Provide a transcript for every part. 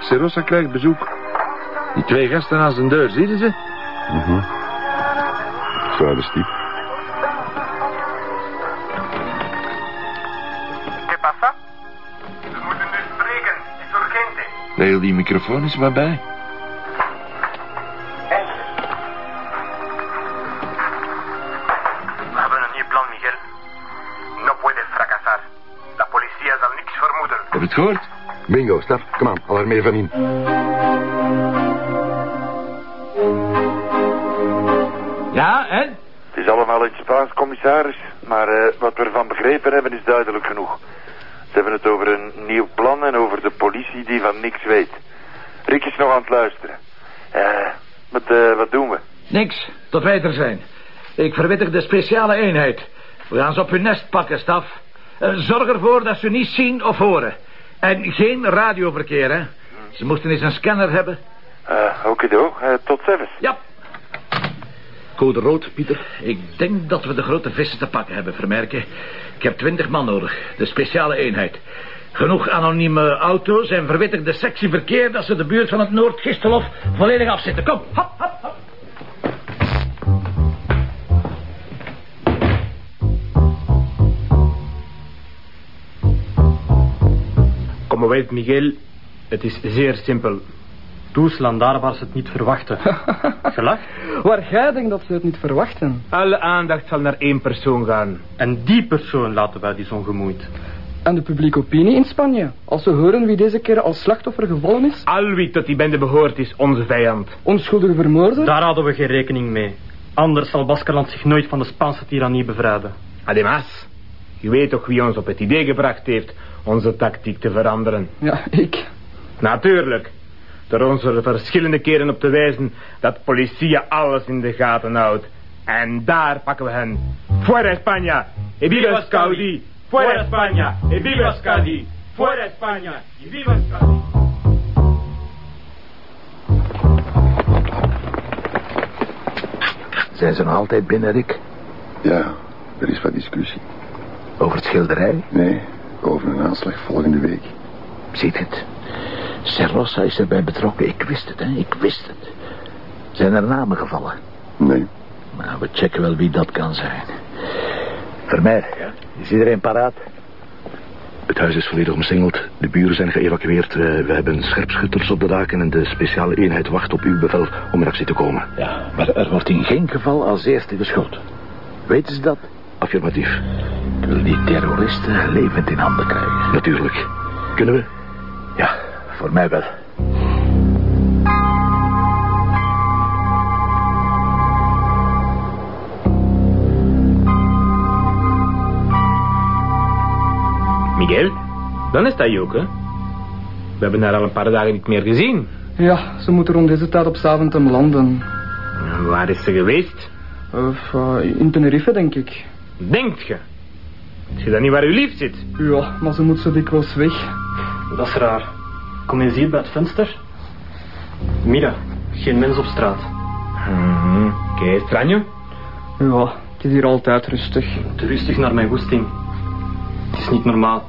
Serosa krijgt bezoek. Die twee gasten aan zijn deur, zie je ze? Mhm. Vuile stiep. ¿Qué pasa? We moeten nu spreken. Es urgente. Regel die microfoon eens maar bij. We hebben een nieuw plan, Miguel. No puede fracasar. La policía zal niks vermoeden. Heb je het gehoord? Bingo, stap. Kom aan, alarmeer van in. Ja, en? Het is allemaal in het Spaans, commissaris. Maar eh, wat we ervan begrepen hebben is duidelijk genoeg. Ze hebben het over een nieuw plan en over de politie die van niks weet. Rick is nog aan het luisteren. Eh, wat, eh, wat doen we? Niks, tot wij er zijn. Ik verwittig de speciale eenheid. We gaan ze op hun nest pakken, staf. Eh, zorg ervoor dat ze niet zien of horen. En geen radioverkeer, hè. Ze moesten eens een scanner hebben. Eh, okido, eh, tot ziens. Ja. Code rood, Pieter. Ik denk dat we de grote vissen te pakken hebben, vermerken. Ik heb twintig man nodig, de speciale eenheid. Genoeg anonieme auto's en verwittig de sectie verkeer... dat ze de buurt van het Noord-Gistelhof volledig afzitten. Kom, hop, weet, Miguel. Het is zeer simpel. Toeslaan daar waar ze het niet verwachten. Gelach? Waar jij denkt dat ze het niet verwachten. Alle aandacht zal naar één persoon gaan. En die persoon laten wij die ongemoeid. En de publieke opinie in Spanje. Als ze horen wie deze keer als slachtoffer gevallen is. Al wie tot die bende behoort is onze vijand. Onschuldige vermoorden. Daar hadden we geen rekening mee. Anders zal Baskerland zich nooit van de Spaanse tirannie bevrijden. Además, je weet toch wie ons op het idee gebracht heeft onze tactiek te veranderen. Ja, ik. Natuurlijk. Door ons er verschillende keren op te wijzen dat politie alles in de gaten houdt. En daar pakken we hen. Fuera España! E viva Scaudi! Fuera España! E viva Scaudi! Fuera España! E viva Scaudi! Zijn ze nog altijd binnen, Rick? Ja, er is wat discussie. Over het schilderij? Nee, over een aanslag volgende week. Ziet het. Serrosa is erbij betrokken. Ik wist het, hè. Ik wist het. Zijn er namen gevallen? Nee. Nou, we checken wel wie dat kan zijn. Vermeer, is iedereen paraat? Het huis is volledig omsingeld. De buren zijn geëvacueerd. Eh, we hebben scherpschutters op de daken... en de speciale eenheid wacht op uw bevel om in actie te komen. Ja, maar er wordt in geen geval als eerste geschoten. Weten ze dat? Affirmatief. Ik wil die terroristen levend in handen krijgen. Natuurlijk. Kunnen we? Ja, voor mij wel. Miguel, dan is dat ook, hè? We hebben haar al een paar dagen niet meer gezien. Ja, ze moeten rond deze tijd op Zaventem landen. En Waar is ze geweest? Of eh, in Tenerife, denk ik. Denkt je? Is je dan niet waar uw lief zit? Ja, maar ze moet zo dikwijls weg. Dat is raar. Kom eens hier bij het venster. Mira, geen mens op straat. Mm Oké, Stranjo? Ja, het is hier altijd rustig. Te rustig naar mijn goesting. Het is niet normaal.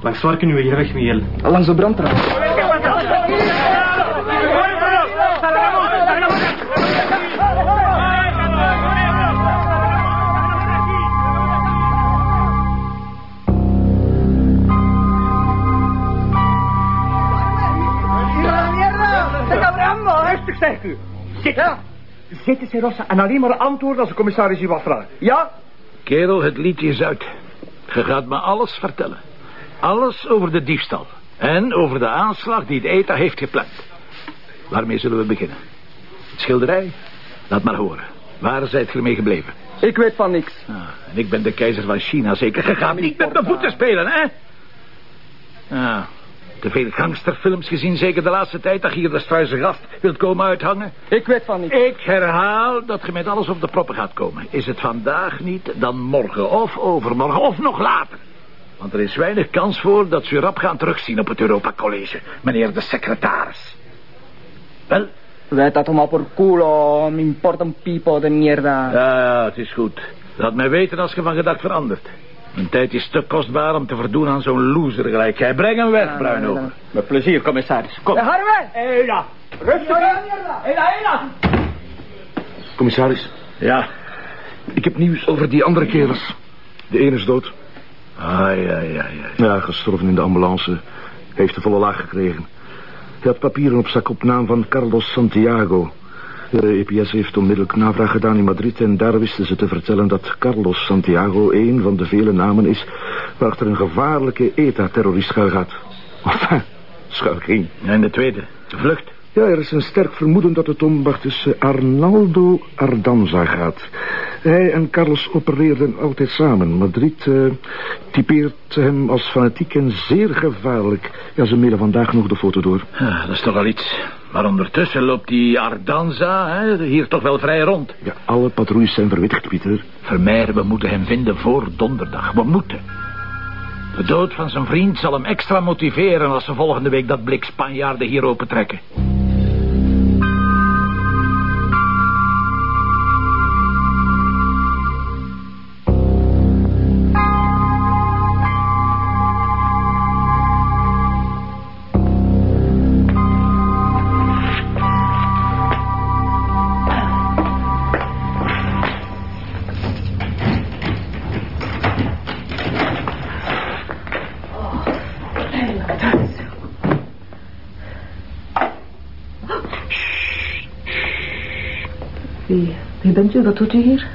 Langs waar kunnen we hier weg, Miguel? Langs de brandtrap. Zitten, Serossa, en alleen maar antwoorden als de commissaris u wat vraagt. Ja? Kerel, het liedje is uit. Je gaat me alles vertellen. Alles over de diefstal. En over de aanslag die het ETA heeft gepland. Waarmee zullen we beginnen? Het schilderij? Laat maar horen. Waar zijt je ermee gebleven? Ik weet van niks. Ah, en ik ben de keizer van China zeker. Je gaat niet met mijn voeten spelen, hè? Ah, te veel gangsterfilms gezien zeker de laatste tijd... dat je hier de struise gast wilt komen uithangen? Ik weet van niks. Ik herhaal dat je met alles op de proppen gaat komen. Is het vandaag niet, dan morgen of overmorgen of nog later. Want er is weinig kans voor dat ze u rap gaan terugzien op het Europa College, meneer de secretaris. Wel? Weet dat tomar por culo, me importa un pipo de mierda. Ja, ja, het is goed. Laat mij weten als je van gedacht verandert. Een tijd is te kostbaar om te verdoen aan zo'n loser gelijk. Jij breng hem weg, Bruino. Met plezier, commissaris. Kom. Harwe! Ela! Rustig! Ela, Ela! Commissaris, Ja. ik heb nieuws over die andere kerels. De ene is dood. Ai, ai, ai, ai. Ja, gestorven in de ambulance. Heeft de volle laag gekregen. Hij had papieren op zak op naam van Carlos Santiago. De EPS heeft onmiddellijk navraag gedaan in Madrid... en daar wisten ze te vertellen dat Carlos Santiago... een van de vele namen is... waarachter een gevaarlijke ETA-terrorist schuilgaat. Enfin, schuil ging. En de tweede, de vlucht. Ja, er is een sterk vermoeden dat het om eh, Arnaldo Ardanza gaat. Hij en Carlos opereerden altijd samen. Madrid eh, typeert hem als fanatiek en zeer gevaarlijk. Ja, ze mailen vandaag nog de foto door. Ja, dat is toch al iets. Maar ondertussen loopt die Ardanza hè, hier toch wel vrij rond. Ja, alle patrouilles zijn verwittigd, Pieter. Vermeer, we moeten hem vinden voor donderdag. We moeten. De dood van zijn vriend zal hem extra motiveren... als ze volgende week dat blik Spanjaarden hier opentrekken. Wie, wie bent u? Wat doet u hier?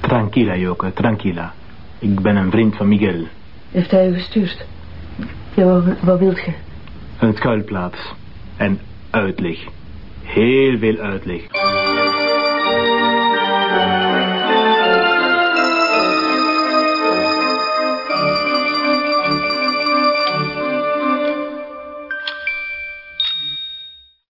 Tranquila, Joke, tranquila. Ik ben een vriend van Miguel. Heeft hij u gestuurd? Ja, wat, wat wilt je? Een schuilplaats. En uitleg. Heel veel uitleg.